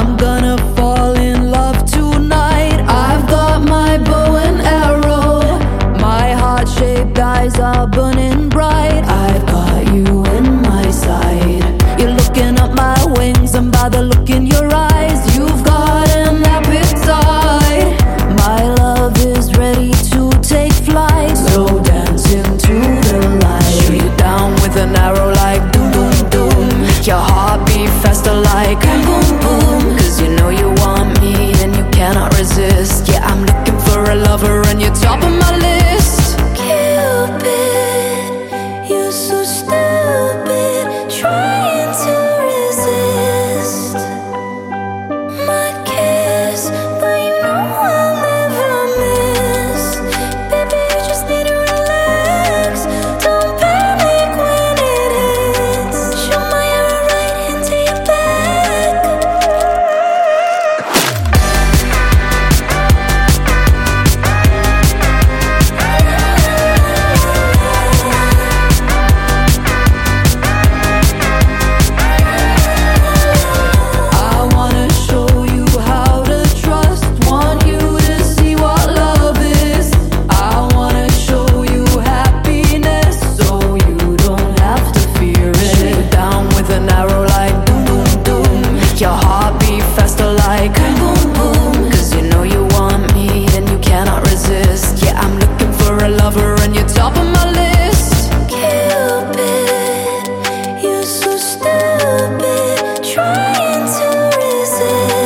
I'm gonna fall in love tonight. I've got my bow and arrow. My heart shaped eyes are burning bright. I've got you in my sight. You're looking at my wings, and by the look in your eyes, you've got an appetite. My love is ready to take flight. So dance into the light. Shoot you down with an arrow like your heart beat faster like boom, boom. Cause you know you want me and you cannot resist. Stupid. Trying to resist